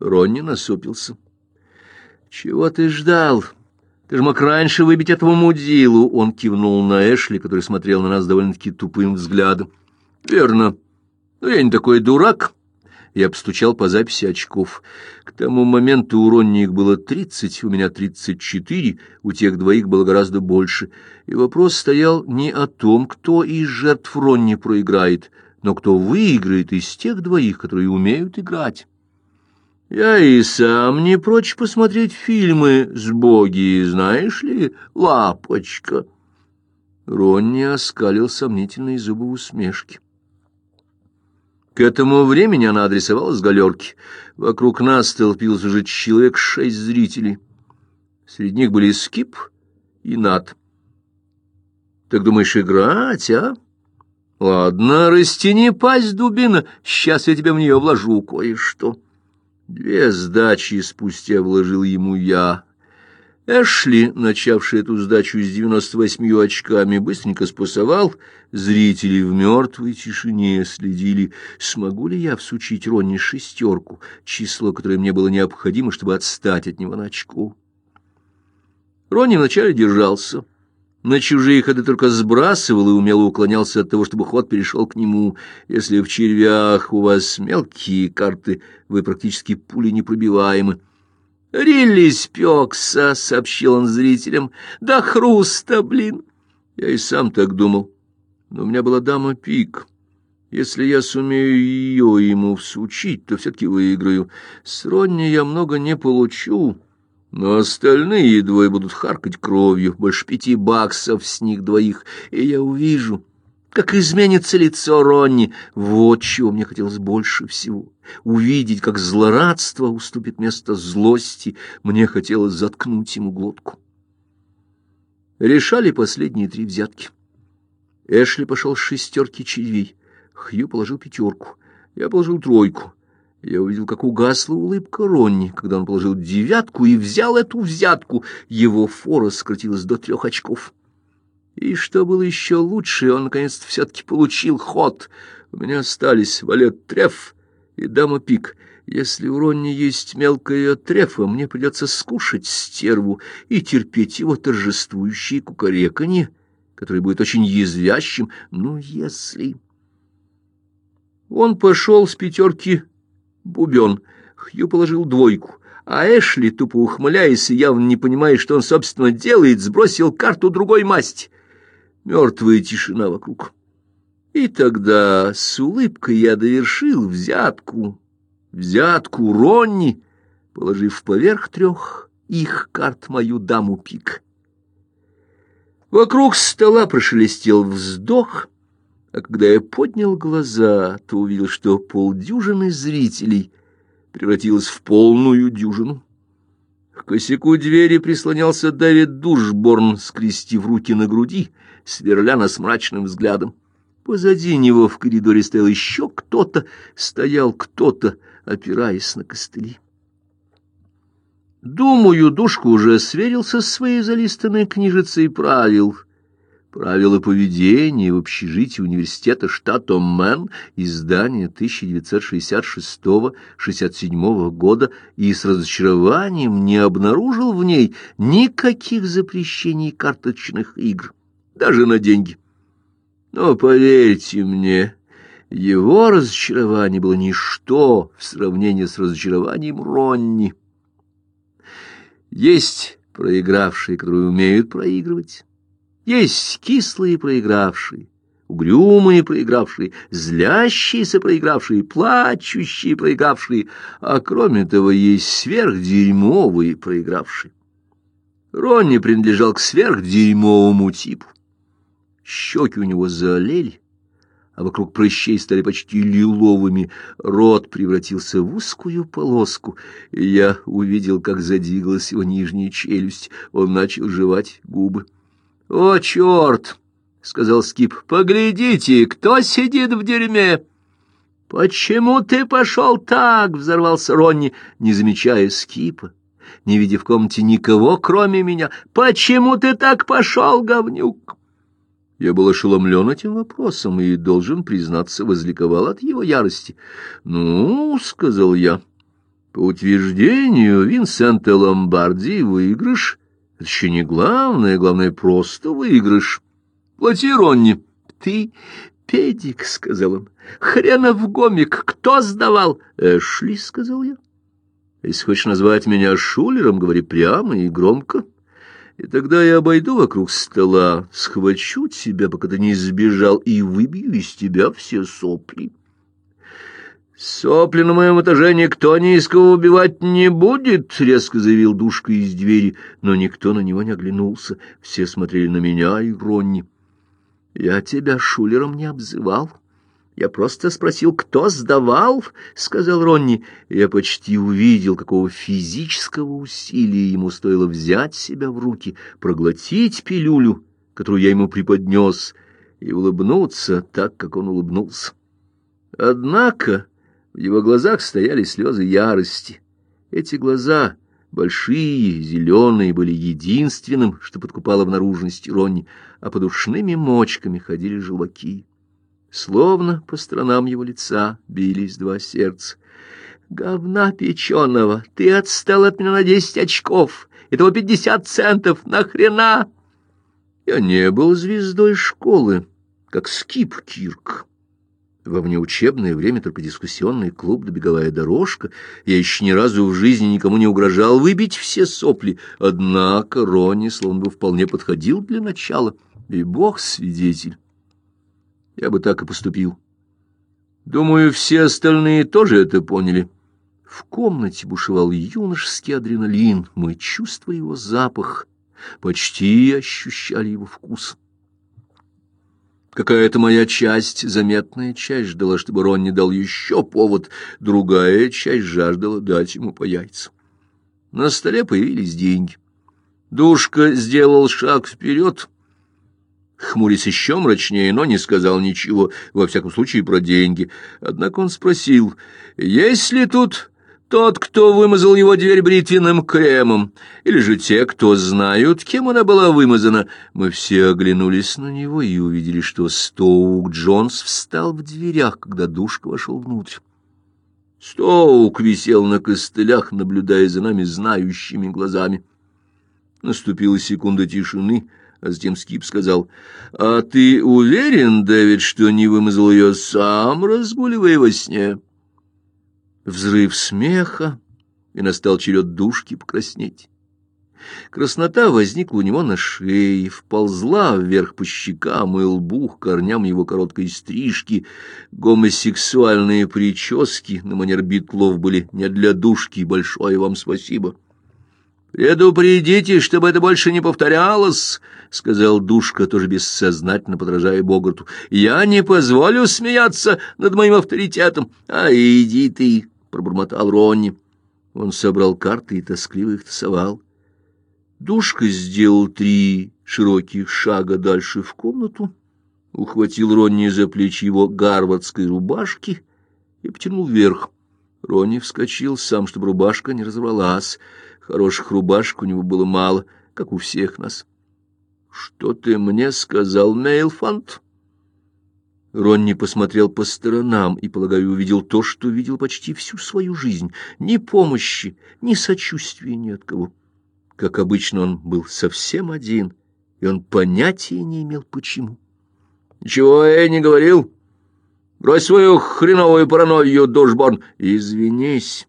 Ронни насупился. — Чего ты ждал? Ты же мог раньше выбить этого мудилу. Он кивнул на Эшли, который смотрел на нас довольно-таки тупым взглядом. — Верно. Но я не такой дурак. Я постучал по записи очков. К тому моменту у Ронни их было тридцать, у меня тридцать четыре, у тех двоих было гораздо больше. И вопрос стоял не о том, кто из жертв Ронни проиграет, но кто выиграет из тех двоих, которые умеют играть. Я и сам не прочь посмотреть фильмы с боги, знаешь ли, лапочка. Ронни оскалил сомнительные зубы усмешки. К этому времени она адресовалась галерке. Вокруг нас столпилось уже человек шесть зрителей. Среди них были Скип и Нат. Так думаешь, играть, а? Ладно, растяни пасть, дубина, сейчас я тебе в нее вложу кое-что. Две сдачи спустя вложил ему я, Эшли, начавший эту сдачу с девяносто восьмью очками, быстренько спасовал. Зрители в мертвой тишине следили, смогу ли я всучить Ронни шестерку, число, которое мне было необходимо, чтобы отстать от него на очку. Ронни вначале держался. На чужие ходы только сбрасывал и умело уклонялся от того, чтобы ход перешел к нему. Если в червях у вас мелкие карты, вы практически пули непробиваемы. «Рилли спекся», — сообщил он зрителям. «Да хруста, блин!» Я и сам так думал. Но у меня была дама пик. Если я сумею ее ему всучить, то все-таки выиграю. С Ронни я много не получу, но остальные двое будут харкать кровью, больше пяти баксов с них двоих, и я увижу как изменится лицо Ронни. Вот чего мне хотелось больше всего. Увидеть, как злорадство уступит место злости. Мне хотелось заткнуть ему глотку. Решали последние три взятки. Эшли пошел с шестерки червей. Хью положил пятерку. Я положил тройку. Я увидел, как угасла улыбка Ронни, когда он положил девятку и взял эту взятку. Его фора сократилась до трех очков. И что было еще лучше, он, наконец все-таки получил ход. У меня остались валет треф и дама пик. Если у Ронни есть мелкая трефа, мне придется скушать стерву и терпеть его торжествующие кукареканье, которое будет очень язвящим. Ну, если... Он пошел с пятерки бубен. Хью положил двойку. А Эшли, тупо ухмыляясь и явно не понимая, что он, собственно, делает, сбросил карту другой масти мертвая тишина вокруг. И тогда с улыбкой я довершил взятку, взятку Ронни, положив поверх трех их карт мою даму пик. Вокруг стола прошелестел вздох, а когда я поднял глаза, то увидел, что полдюжины зрителей превратилось в полную дюжину. К косяку двери прислонялся Дэвид Душборн, скрестив руки на груди — сверля нас мрачным взглядом. Позади него в коридоре стоял еще кто-то, стоял кто-то, опираясь на костыли. Думаю, Душка уже сверился с своей залистанной книжицей правил. Правила поведения в общежитии университета штата Мэн, издание 1966-67 года, и с разочарованием не обнаружил в ней никаких запрещений карточных игр даже на деньги. Но поверьте мне, его разочарование было ничто в сравнении с разочарованием Ронни. Есть проигравшие, которые умеют проигрывать. Есть кислые проигравшие, угрюмые проигравшие, злящиеся проигравшие, плачущие проигравшие, а кроме того есть сверхдерьмовые проигравшие. Ронни принадлежал к сверхдерьмовому типу. Щеки у него заолели, а вокруг прыщей стали почти лиловыми, рот превратился в узкую полоску, я увидел, как задвигалась его нижняя челюсть, он начал жевать губы. — О, черт! — сказал Скип. — Поглядите, кто сидит в дерьме! — Почему ты пошел так? — взорвался Ронни, не замечая Скипа не видя в комнате никого, кроме меня. «Почему ты так пошел, говнюк?» Я был ошеломлен этим вопросом и, должен признаться, возликовал от его ярости. «Ну, — сказал я, — По утверждению Винсента Ломбарди, выигрыш — это еще не главное, главное — просто выигрыш. Плати, Ронни. Ты педик, — сказал он. Хренов гомик, кто сдавал? Эшли, — сказал я. Если хочешь назвать меня шулером, говори прямо и громко. И тогда я обойду вокруг стола, схвачу тебя, пока ты не сбежал, и выбью из тебя все сопли. «Сопли на моем этаже никто низкого убивать не будет», — резко заявил Душка из двери, но никто на него не оглянулся. Все смотрели на меня и Ронни. «Я тебя шулером не обзывал. Я просто спросил, кто сдавал», — сказал Ронни. Я почти увидел, какого физического усилия ему стоило взять себя в руки, проглотить пилюлю, которую я ему преподнес, и улыбнуться так, как он улыбнулся. Однако... В его глазах стояли слезы ярости. Эти глаза, большие, зеленые, были единственным, что подкупало в наружности Ронни, а под ушными мочками ходили желваки. Словно по сторонам его лица бились два сердца. «Говна печеного! Ты отстал от меня на десять очков! Этого пятьдесят центов! Нахрена?» Я не был звездой школы, как Скип Кирк. Во внеучебное время только дискуссионный клуб да дорожка. Я еще ни разу в жизни никому не угрожал выбить все сопли. Однако Ронни словно бы вполне подходил для начала. И бог свидетель. Я бы так и поступил. Думаю, все остальные тоже это поняли. В комнате бушевал юношеский адреналин. Мы чувствовали его запах, почти ощущали его вкус. Какая-то моя часть, заметная часть, ждала, чтобы Ронни дал еще повод, другая часть жаждала дать ему по яйцам. На столе появились деньги. Душка сделал шаг вперед, хмурясь еще мрачнее, но не сказал ничего, во всяком случае, про деньги. Однако он спросил, есть ли тут тот, кто вымазал его дверь бритвенным кремом, или же те, кто знают, кем она была вымазана. Мы все оглянулись на него и увидели, что Стоук Джонс встал в дверях, когда Душка вошел внутрь. Стоук висел на костылях, наблюдая за нами знающими глазами. Наступила секунда тишины, а затем Скип сказал, «А ты уверен, Дэвид, что не вымазал ее сам, разгуливая во сне?» Взрыв смеха, и настал черед душки покраснеть. Краснота возникла у него на шее, вползла вверх по щекам и лбу к корням его короткой стрижки. Гомосексуальные прически на манер битлов были не для душки, большое вам спасибо. «Предупредите, чтобы это больше не повторялось», — сказал Душка, тоже бессознательно подражая Богарту. «Я не позволю смеяться над моим авторитетом. А иди ты, пробормотал Ронни. Он собрал карты и тоскливо их тасовал. Душка сделал три широких шага дальше в комнату, ухватил Ронни за плечи его гарвардской рубашки и потянул вверх. Ронни вскочил сам, чтобы рубашка не разорвалась. Хороших рубашек у него было мало, как у всех нас. — Что ты мне сказал, Мейлфанд? Ронни посмотрел по сторонам и, полагаю, увидел то, что видел почти всю свою жизнь. Ни помощи, ни сочувствия ни от кого. Как обычно, он был совсем один, и он понятия не имел, почему. — Ничего я не говорил. Брось свою хреновую паранойю, Душборн. — Извинись.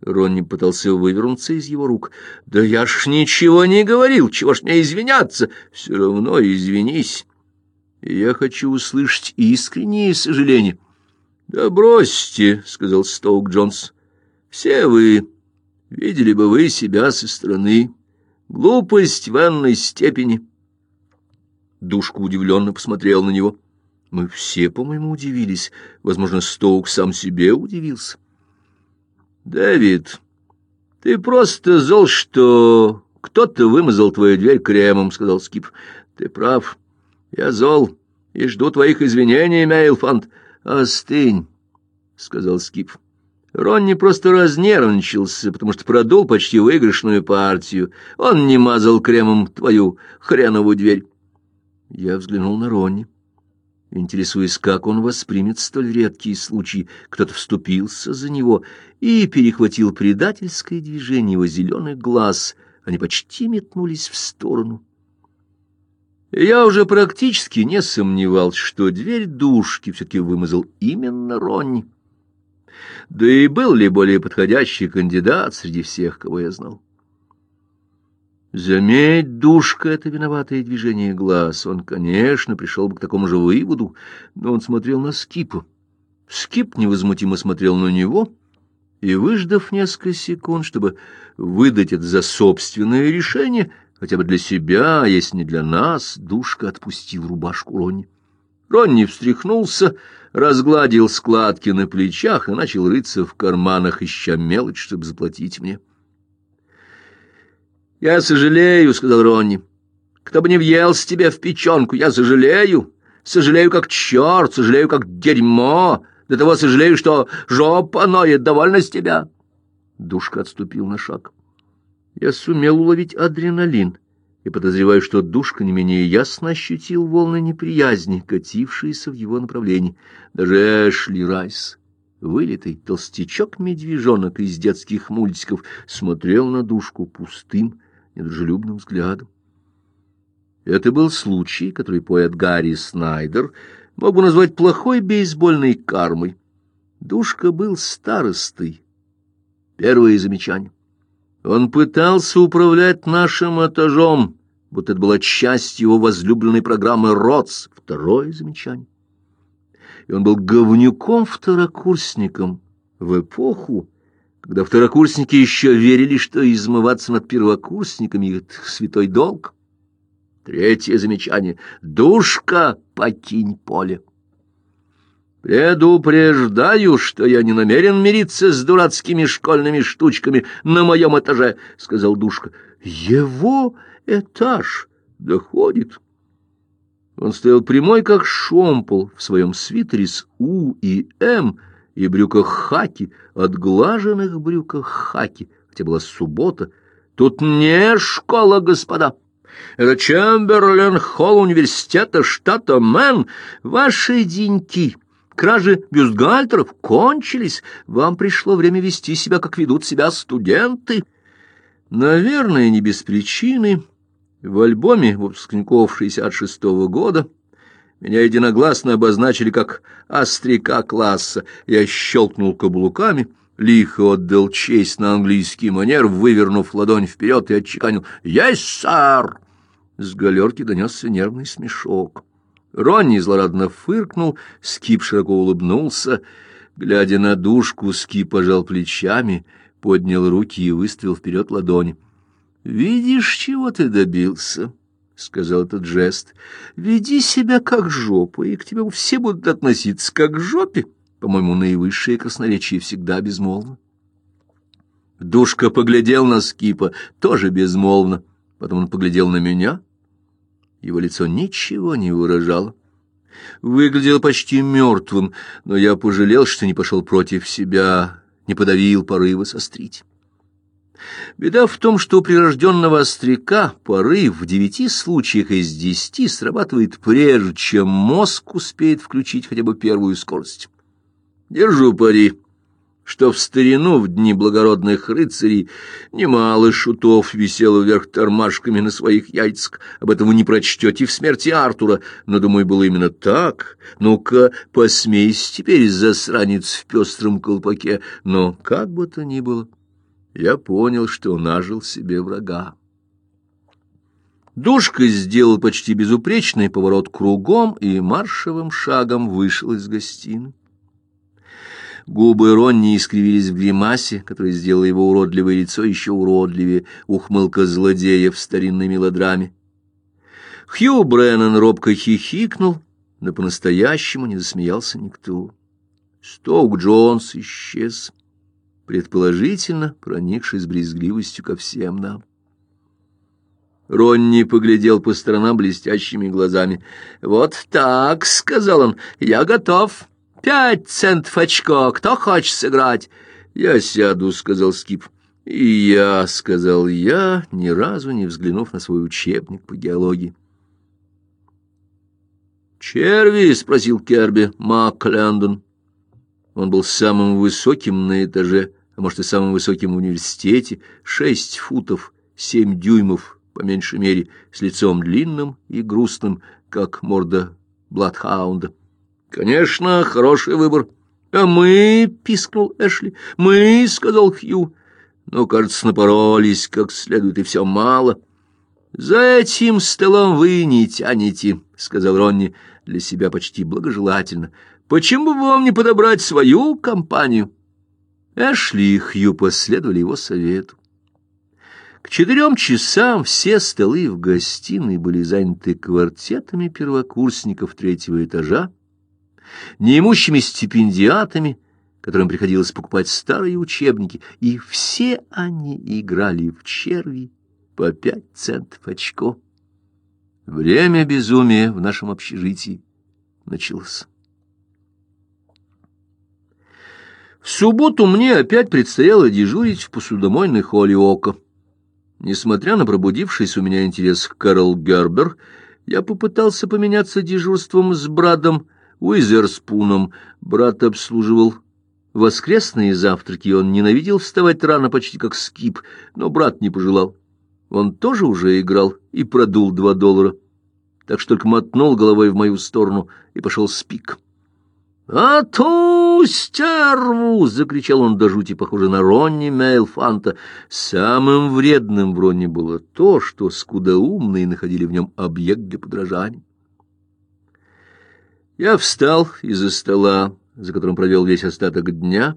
Ронни пытался вывернуться из его рук. — Да я ж ничего не говорил, чего ж мне извиняться? Все равно извинись я хочу услышать искренние сожаления. — Да бросьте, — сказал Стоук Джонс, — все вы, видели бы вы себя со стороны. Глупость в энной степени. Душка удивленно посмотрел на него. Мы все, по-моему, удивились. Возможно, Стоук сам себе удивился. — Дэвид, ты просто зол, что кто-то вымазал твою дверь кремом, — сказал Скип. — Ты прав. — я зол и жду твоих извинений, Мейлфанд. Остынь, — сказал Скип. Ронни просто разнервничался, потому что продул почти выигрышную партию. Он не мазал кремом твою хреновую дверь. Я взглянул на Ронни. Интересуясь, как он воспримет столь редкий случай, кто-то вступился за него и перехватил предательское движение его зеленых глаз. Они почти метнулись в сторону. Я уже практически не сомневался, что дверь душки все-таки вымазал именно Ронни. Да и был ли более подходящий кандидат среди всех, кого я знал? Заметь, душка, это виноватое движение глаз. Он, конечно, пришел бы к такому же выводу, но он смотрел на Скипа. Скип невозмутимо смотрел на него, и, выждав несколько секунд, чтобы выдать это за собственное решение, хотя бы для себя, а если не для нас, душка отпустил рубашку Ронни. Ронни встряхнулся, разгладил складки на плечах и начал рыться в карманах, ища мелочь, чтобы заплатить мне. — «Я сожалею», — сказал Ронни. «Кто бы не въелся тебе в печенку, я сожалею. Сожалею, как черт, сожалею, как дерьмо. До того сожалею, что жопа ноет, довольно с тебя». Душка отступил на шаг. Я сумел уловить адреналин и подозреваю, что Душка не менее ясно ощутил волны неприязни, катившиеся в его направлении. Даже Эшли Райс, вылитый толстячок-медвежонок из детских мультиков, смотрел на Душку пустым, недружелюбным взглядом. Это был случай, который поэт Гарри Снайдер мог бы назвать плохой бейсбольной кармой. Душка был старостой. Первое замечание. Он пытался управлять нашим этажом, будто это была часть его возлюбленной программы «РОЦ». Второе замечание. И он был говнюком-второкурсником в эпоху, когда второкурсники еще верили, что измываться над первокурсниками — их святой долг. Третье замечание. Душка, покинь поле. «Предупреждаю, что я не намерен мириться с дурацкими школьными штучками на моем этаже», — сказал Душка. «Его этаж доходит». Он стоял прямой, как шомпол, в своем свитере с У и М, — и брюках хаки, отглаженных брюках хаки, хотя была суббота. Тут не школа, господа. Это Чемберлен-холл университета штата Мэн. Ваши деньки, кражи бюстгальтеров кончились. Вам пришло время вести себя, как ведут себя студенты. Наверное, не без причины. В альбоме выпускников 66-го года меня единогласно обозначили как остряка класса. Я щелкнул каблуками, лихо отдал честь на английский манер, вывернув ладонь вперед и отчеканил «Есть, сэр!» С галерки донесся нервный смешок. Ронни злорадно фыркнул, Скип широко улыбнулся. Глядя на душку, Скип пожал плечами, поднял руки и выставил вперед ладони. «Видишь, чего ты добился?» — сказал этот жест, — веди себя как жопа, и к тебе все будут относиться как к жопе. По-моему, наивысшее красноречие всегда безмолвно. Душка поглядел на Скипа, тоже безмолвно. Потом он поглядел на меня. Его лицо ничего не выражало. Выглядел почти мертвым, но я пожалел, что не пошел против себя, не подавил порыва сострить. Беда в том, что у прирожденного остряка порыв в девяти случаях из десяти срабатывает прежде, чем мозг успеет включить хотя бы первую скорость. Держу пари, что в старину, в дни благородных рыцарей, немало шутов висело вверх тормашками на своих яйцах. Об этом вы не прочтете в смерти Артура, но, думаю, было именно так. Ну-ка, посмейся теперь, засранец в пестром колпаке, но как бы то ни было я понял, что нажил себе врага. Душка сделал почти безупречный поворот кругом и маршевым шагом вышел из гостиной. Губы Ронни искривились в гримасе, которая сделала его уродливое лицо еще уродливее, ухмылка злодея в старинной мелодраме. Хью Бреннан робко хихикнул, но по-настоящему не засмеялся никто. Стоук Джонс исчез предположительно проникшись брезгливостью ко всем нам. Ронни поглядел по сторонам блестящими глазами. «Вот так», — сказал он, — «я готов. Пять центов очко. Кто хочет сыграть?» «Я сяду», — сказал Скип. «И я», — сказал я, ни разу не взглянув на свой учебник по геологии. «Черви?» — спросил Керби Маклендон. Он был самым высоким на этаже, а может и самым высоким в университете, шесть футов, семь дюймов, по меньшей мере, с лицом длинным и грустным, как морда Бладхаунда. «Конечно, хороший выбор». «А мы?» — пискнул Эшли. «Мы?» — сказал Хью. «Ну, кажется, напоролись как следует, и все мало». «За этим столом вы не тянете», — сказал Ронни для себя почти благожелательно. «Почему бы вам не подобрать свою компанию?» Эшли и Хью последовали его совету. К четырем часам все столы в гостиной были заняты квартетами первокурсников третьего этажа, неимущими стипендиатами, которым приходилось покупать старые учебники, и все они играли в черви по пять центов очко. Время безумия в нашем общежитии началось. В субботу мне опять предстояло дежурить в посудомойной холле Ока. Несмотря на пробудившийся у меня интерес к Кэрол Гербер, я попытался поменяться дежурством с братом Уизерспуном. Брат обслуживал воскресные завтраки, он ненавидел вставать рано почти как скип, но брат не пожелал. Он тоже уже играл и продул два доллара, так что только мотнул головой в мою сторону и пошел с пик. «А ту стерву!» — закричал он до жути, похоже на Ронни Мейлфанта. Самым вредным в Ронни было то, что скудоумные находили в нем объект для подражания. Я встал из-за стола, за которым провел весь остаток дня,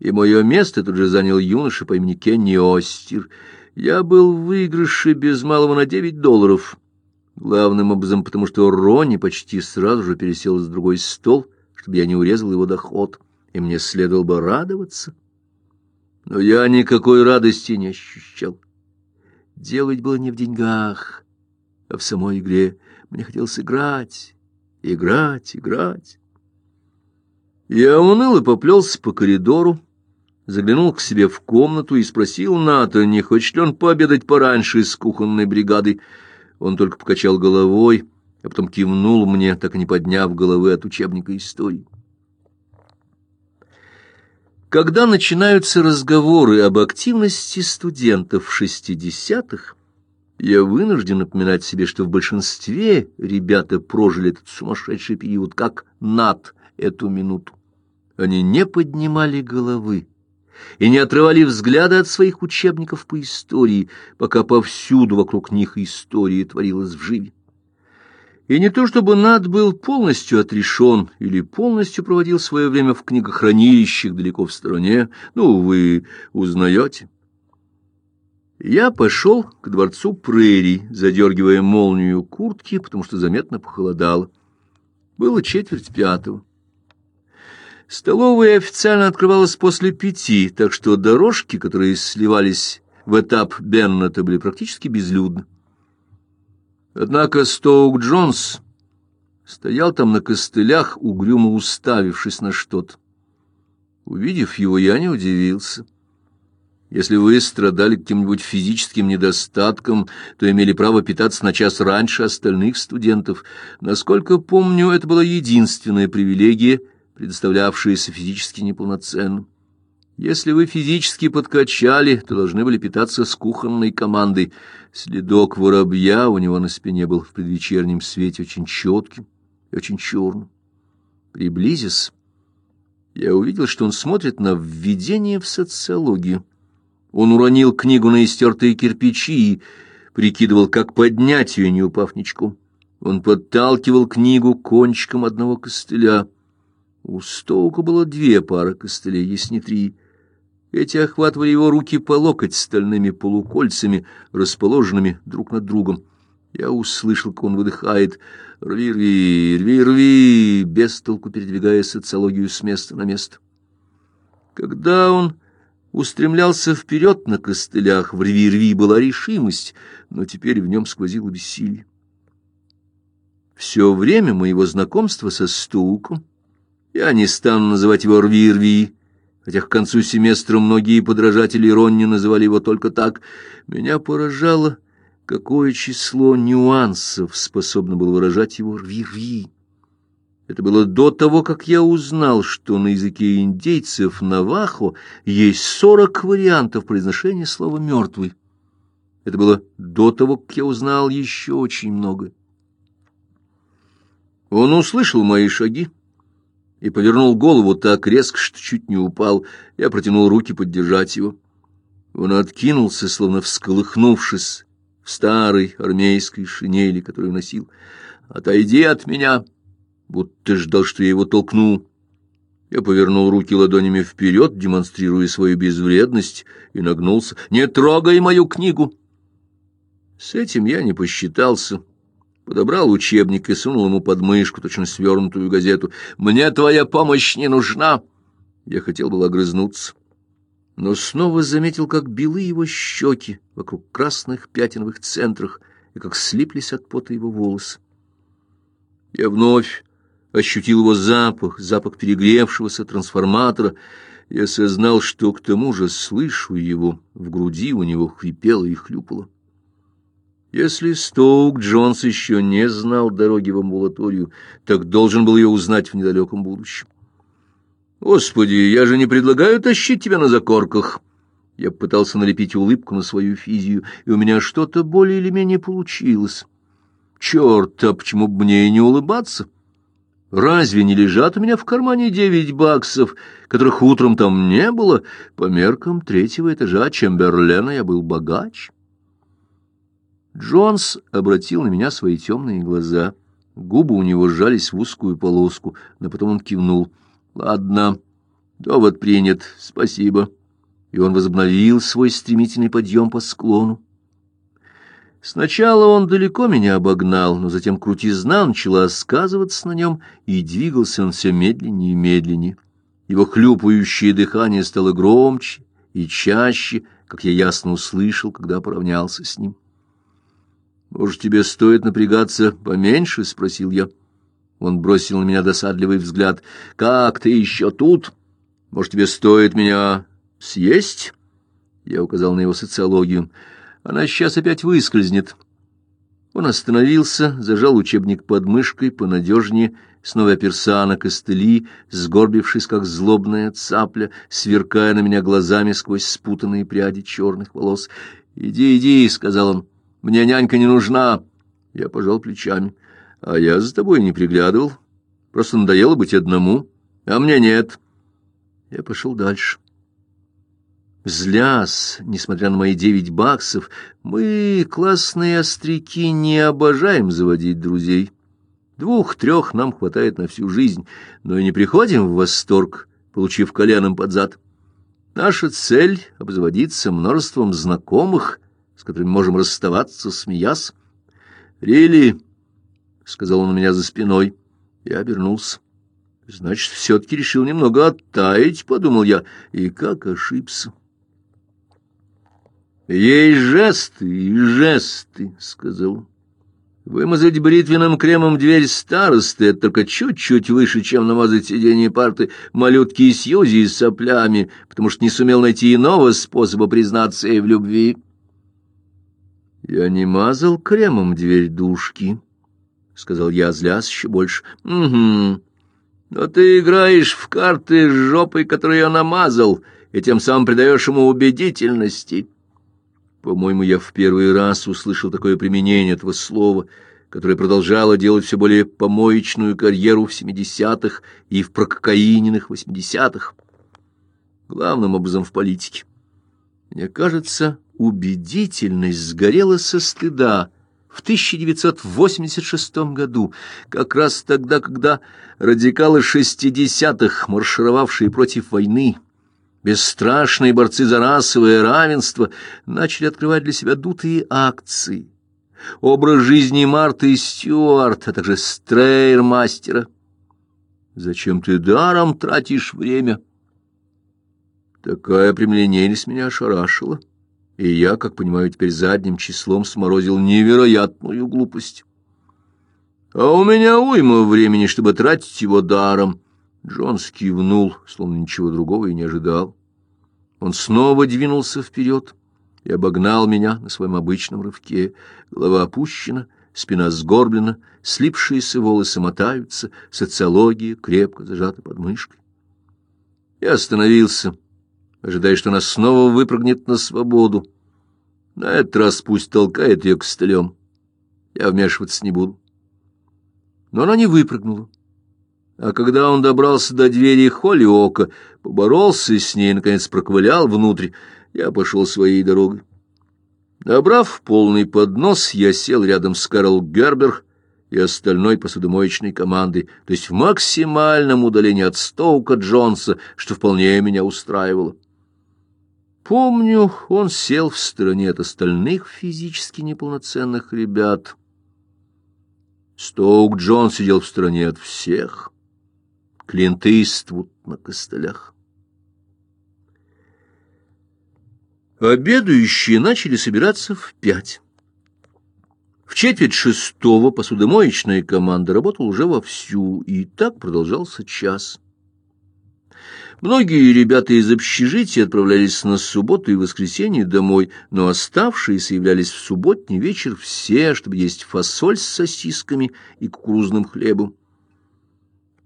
и мое место тут же занял юноша по имени Кенни Остер — я был в выигрыше без малого на девять долларов. Главным образом, потому что Ронни почти сразу же пересел за другой стол, чтобы я не урезал его доход, и мне следовало бы радоваться. Но я никакой радости не ощущал. Делать было не в деньгах, а в самой игре. Мне хотелось играть, играть, играть. Я уныло поплелся по коридору, заглянул к себе в комнату и спросил Ната, не хочет ли он пообедать пораньше с кухонной бригадой. Он только покачал головой, а потом кивнул мне, так не подняв головы от учебника истории. Когда начинаются разговоры об активности студентов в шестидесятых, я вынужден напоминать себе, что в большинстве ребята прожили этот сумасшедший период, как над эту минуту. Они не поднимали головы и не отрывали взгляда от своих учебников по истории, пока повсюду вокруг них история творилась в живе. И не то чтобы Над был полностью отрешен или полностью проводил свое время в книгохранилищах далеко в стороне, ну, вы узнаете. Я пошел к дворцу прерий, задергивая молнию куртки, потому что заметно похолодало. Было четверть пятого. Столовая официально открывалась после пяти, так что дорожки, которые сливались в этап Беннета, были практически безлюдны. Однако Стоук Джонс стоял там на костылях, угрюмо уставившись на что-то. Увидев его, я не удивился. Если вы страдали каким-нибудь физическим недостатком, то имели право питаться на час раньше остальных студентов. Насколько помню, это была единственная привилегия — предоставлявшиеся физически неполноценным. Если вы физически подкачали, то должны были питаться с кухонной командой. Следок воробья у него на спине был в предвечернем свете очень четким и очень черным. Приблизясь, я увидел, что он смотрит на введение в социологию. Он уронил книгу на истертые кирпичи и прикидывал, как поднять ее, не упав ничком. Он подталкивал книгу кончиком одного костыля — у Стоука было две пары костылей, если не три. Эти охватывали его руки по локоть стальными полукольцами, расположенными друг над другом. Я услышал, как он выдыхает «Рви, рви, рви, рви», без толку передвигая социологию с места на место. Когда он устремлялся вперед на костылях, в рви-рви была решимость, но теперь в нем сквозило бессилие. Все время моего знакомства со Стоуком я не стану называть его Рви-Рви, хотя к концу семестра многие подражатели Ронни называли его только так. Меня поражало, какое число нюансов способно было выражать его Рви-Рви. Это было до того, как я узнал, что на языке индейцев Навахо есть сорок вариантов произношения слова «мертвый». Это было до того, как я узнал еще очень много. Он услышал мои шаги и повернул голову так резко, что чуть не упал. Я протянул руки поддержать его. Он откинулся, словно всколыхнувшись в старой армейской шинели, которую носил. «Отойди от меня!» Будто ждал, что я его толкну. Я повернул руки ладонями вперед, демонстрируя свою безвредность, и нагнулся. «Не трогай мою книгу!» С этим я не посчитался. Подобрал учебник и сунул ему под мышку точно свернутую газету. «Мне твоя помощь не нужна!» Я хотел было огрызнуться, но снова заметил, как белы его щеки вокруг красных пятен центрах и как слиплись от пота его волосы. Я вновь ощутил его запах, запах перегревшегося трансформатора, и осознал, что к тому же слышу его, в груди у него хрипело и хлюпало. Если Стоук Джонс еще не знал дороги в амбулаторию, так должен был ее узнать в недалеком будущем. «Господи, я же не предлагаю тащить тебя на закорках!» Я пытался налепить улыбку на свою физию, и у меня что-то более или менее получилось. «Черт, а почему бы мне и не улыбаться?» Разве не лежат у меня в кармане девять баксов, которых утром там не было? По меркам третьего этажа Чемберлена я был богач. Джонс обратил на меня свои темные глаза. Губы у него сжались в узкую полоску, но потом он кивнул. «Ладно, довод принят, спасибо». И он возобновил свой стремительный подъем по склону. Сначала он далеко меня обогнал, но затем крутизна начала сказываться на нем, и двигался он все медленнее и медленнее. Его хлюпающее дыхание стало громче и чаще, как я ясно услышал, когда поравнялся с ним. «Может, тебе стоит напрягаться поменьше?» — спросил я. Он бросил на меня досадливый взгляд. «Как ты еще тут? Может, тебе стоит меня съесть?» Я указал на его социологию. Она сейчас опять выскользнет. Он остановился, зажал учебник под мышкой понадежнее, снова оперся на костыли, сгорбившись, как злобная цапля, сверкая на меня глазами сквозь спутанные пряди черных волос. «Иди, иди», — сказал он, — «мне нянька не нужна». Я пожал плечами. «А я за тобой не приглядывал. Просто надоело быть одному. А мне нет». Я пошел дальше. Злясь, несмотря на мои девять баксов, мы, классные остряки, не обожаем заводить друзей. Двух-трех нам хватает на всю жизнь, но и не приходим в восторг, получив коленом под зад. Наша цель — обзаводиться множеством знакомых, с которыми можем расставаться, смеясь. «Рили», — сказал он у меня за спиной, я обернулся. «Значит, все-таки решил немного оттаять», — подумал я, и как ошибся. «Есть жесты и жесты», — сказал. «Вымазать бритвенным кремом дверь старосты — это только чуть-чуть выше, чем намазать сиденье парты малютки Сьюзи с соплями, потому что не сумел найти иного способа признаться ей в любви». «Я не мазал кремом дверь душки», — сказал я, злясь еще больше. «Угу. Но ты играешь в карты с жопой, которую я намазал, и тем самым придаешь ему убедительности». По-моему, я в первый раз услышал такое применение этого слова, которое продолжало делать все более помоечную карьеру в 70-х и в прококаиненных 80-х. Главным образом в политике. Мне кажется, убедительность сгорела со стыда в 1986 году, как раз тогда, когда радикалы 60-х, маршировавшие против войны, бесстрашные борцы за расовое равенство начали открывать для себя дутые акции. Образ жизни Марты Стюарт, а также Стрейермастера. Зачем ты даром тратишь время? Такая прямолинейность меня ошарашила, и я, как понимаю, теперь задним числом сморозил невероятную глупость. А у меня уйма времени, чтобы тратить его даром. Джонс кивнул, словно ничего другого и не ожидал. Он снова двинулся вперед и обогнал меня на своем обычном рывке. Голова опущена, спина сгорблена, слипшиеся волосы мотаются, социология крепко зажата под мышкой. Я остановился, ожидая, что она снова выпрыгнет на свободу. На этот раз пусть толкает ее к столем. Я вмешиваться не буду. Но она не выпрыгнула. А когда он добрался до двери Холлиока, поборолся с ней, наконец проковылял внутрь, я пошел своей дорогой. Набрав полный поднос, я сел рядом с Карл Гербер и остальной посудомоечной командой, то есть в максимальном удалении от Стоука Джонса, что вполне меня устраивало. Помню, он сел в стороне от остальных физически неполноценных ребят. Стоук Джон сидел в стороне от всех. Клинт Иствуд на костылях. Обедающие начали собираться в пять. В четверть шестого посудомоечная команда работала уже вовсю, и так продолжался час. Многие ребята из общежития отправлялись на субботу и воскресенье домой, но оставшиеся являлись в субботний вечер все, чтобы есть фасоль с сосисками и кукурузным хлебом.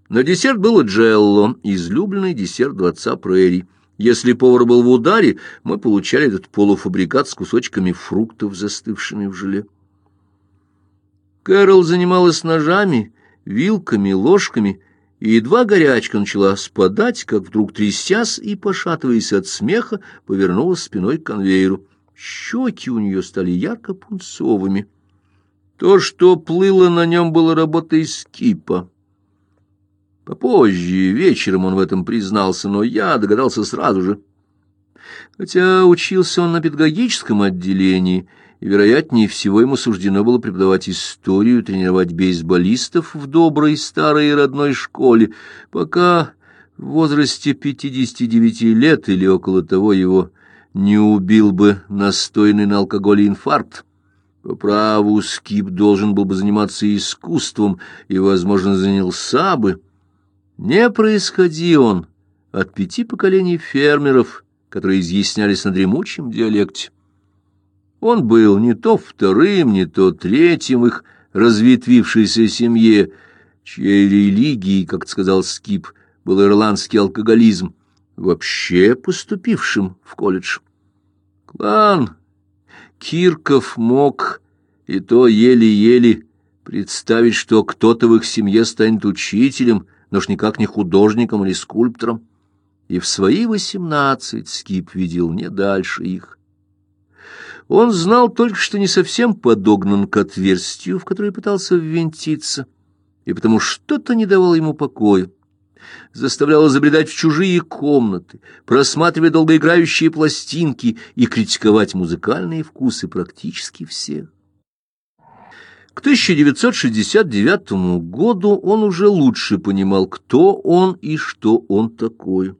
На десерт было джелло, излюбленный десерт дворца прерий. Если повар был в ударе, мы получали этот полуфабрикат с кусочками фруктов, застывшими в желе. Кэрол занималась ножами, вилками, ложками, и едва горячка начала спадать, как вдруг, трясясь и пошатываясь от смеха, повернулась спиной к конвейеру. Щеки у нее стали ярко-пунцовыми. То, что плыло на нем, было работой скипа. Попозже, вечером он в этом признался, но я догадался сразу же. Хотя учился он на педагогическом отделении, и, вероятнее всего, ему суждено было преподавать историю, тренировать бейсболистов в доброй старой родной школе, пока в возрасте 59 лет или около того его не убил бы настойный на алкоголе инфаркт. По праву Скип должен был бы заниматься искусством и, возможно, занялся бы, не происходи он от пяти поколений фермеров, которые изъяснялись на дремучем диалекте. Он был не то вторым, не то третьим их разветвившейся семье, чьей религией, как сказал Скип, был ирландский алкоголизм, вообще поступившим в колледж. Клан Кирков мог, и то еле-еле, представить, что кто-то в их семье станет учителем — но ж никак не художником или скульптором, и в свои восемнадцать Скип видел не дальше их. Он знал только, что не совсем подогнан к отверстию, в которое пытался ввинтиться, и потому что-то не давало ему покоя заставляло забредать в чужие комнаты, просматривать долгоиграющие пластинки и критиковать музыкальные вкусы практически всех. К 1969 году он уже лучше понимал, кто он и что он такой.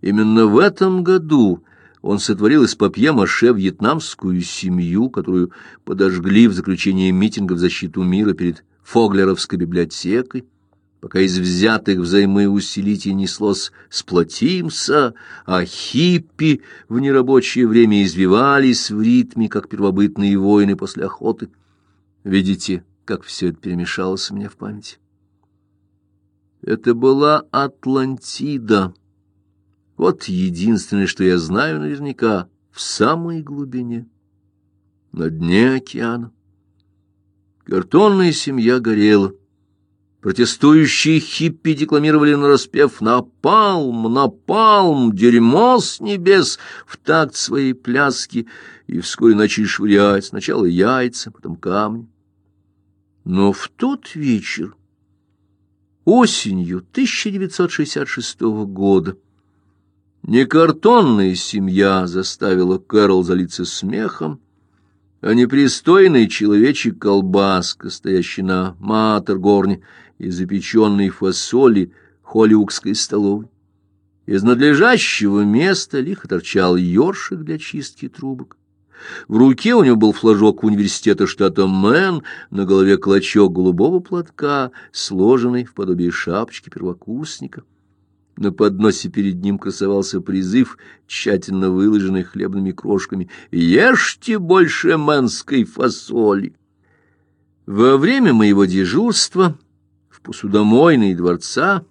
Именно в этом году он сотворил из папье-маше вьетнамскую семью, которую подожгли в заключении митинга в защиту мира перед Фоглеровской библиотекой, пока из взятых взаймы усилителей неслось «сплотимся», а хиппи в нерабочее время извивались в ритме, как первобытные воины после охоты. Видите, как все это перемешалось у меня в памяти? Это была Атлантида. Вот единственное, что я знаю наверняка, в самой глубине, на дне океана. Картонная семья горела. Протестующие хиппи декламировали нараспев «Напалм! Напалм! Дерьмо с небес!» в такт своей пляски, и вскоре начали швырять сначала яйца, потом камни. Но в тот вечер, осенью 1966 года, не картонная семья заставила Кэрол залиться смехом, а непристойный человечек колбаска, стоящий на матергорне и запеченной фасоли холлиукской столовой. Из надлежащего места лихо торчал ёршик для чистки трубок. В руке у него был флажок университета штата Мэн, на голове клочок голубого платка, сложенный в подобие шапочки первокурсника. На подносе перед ним красовался призыв, тщательно выложенный хлебными крошками «Ешьте больше мэнской фасоли!» Во время моего дежурства в посудомойной дворца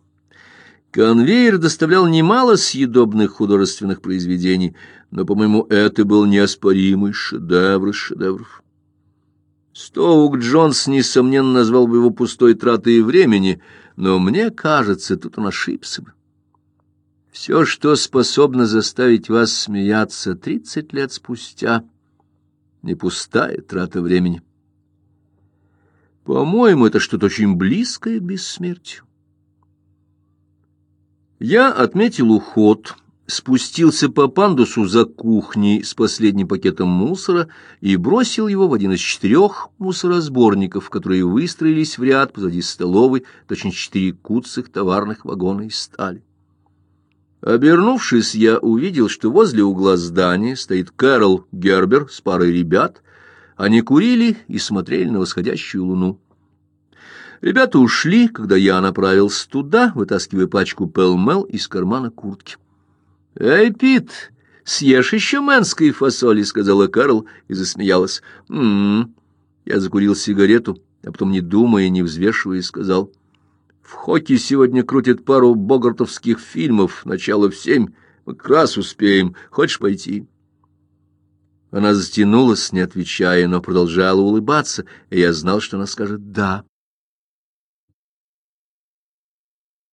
конвейер доставлял немало съедобных художественных произведений, но, по-моему, это был неоспоримый шедевр из шедевров. Стоук Джонс, несомненно, назвал бы его пустой тратой времени, но мне кажется, тут он ошибся бы. Все, что способно заставить вас смеяться тридцать лет спустя, не пустая трата времени. По-моему, это что-то очень близкое к бессмертию. Я отметил уход, спустился по пандусу за кухней с последним пакетом мусора и бросил его в один из четырех мусоросборников, которые выстроились в ряд позади столовой, точно четыре куцых товарных вагона из стали. Обернувшись, я увидел, что возле угла здания стоит Кэрол Гербер с парой ребят. Они курили и смотрели на восходящую луну. Ребята ушли, когда я направился туда, вытаскивая пачку пелмел из кармана куртки. «Эй, Пит, съешь еще мэнской фасоли», — сказала Карл и засмеялась. «М-м-м». Я закурил сигарету, а потом, не думая, не взвешивая, сказал — в Хоке сегодня крутят пару богартовских фильмов, начало в семь. Мы как раз успеем. Хочешь пойти?» Она затянулась, не отвечая, но продолжала улыбаться, и я знал, что она скажет «да».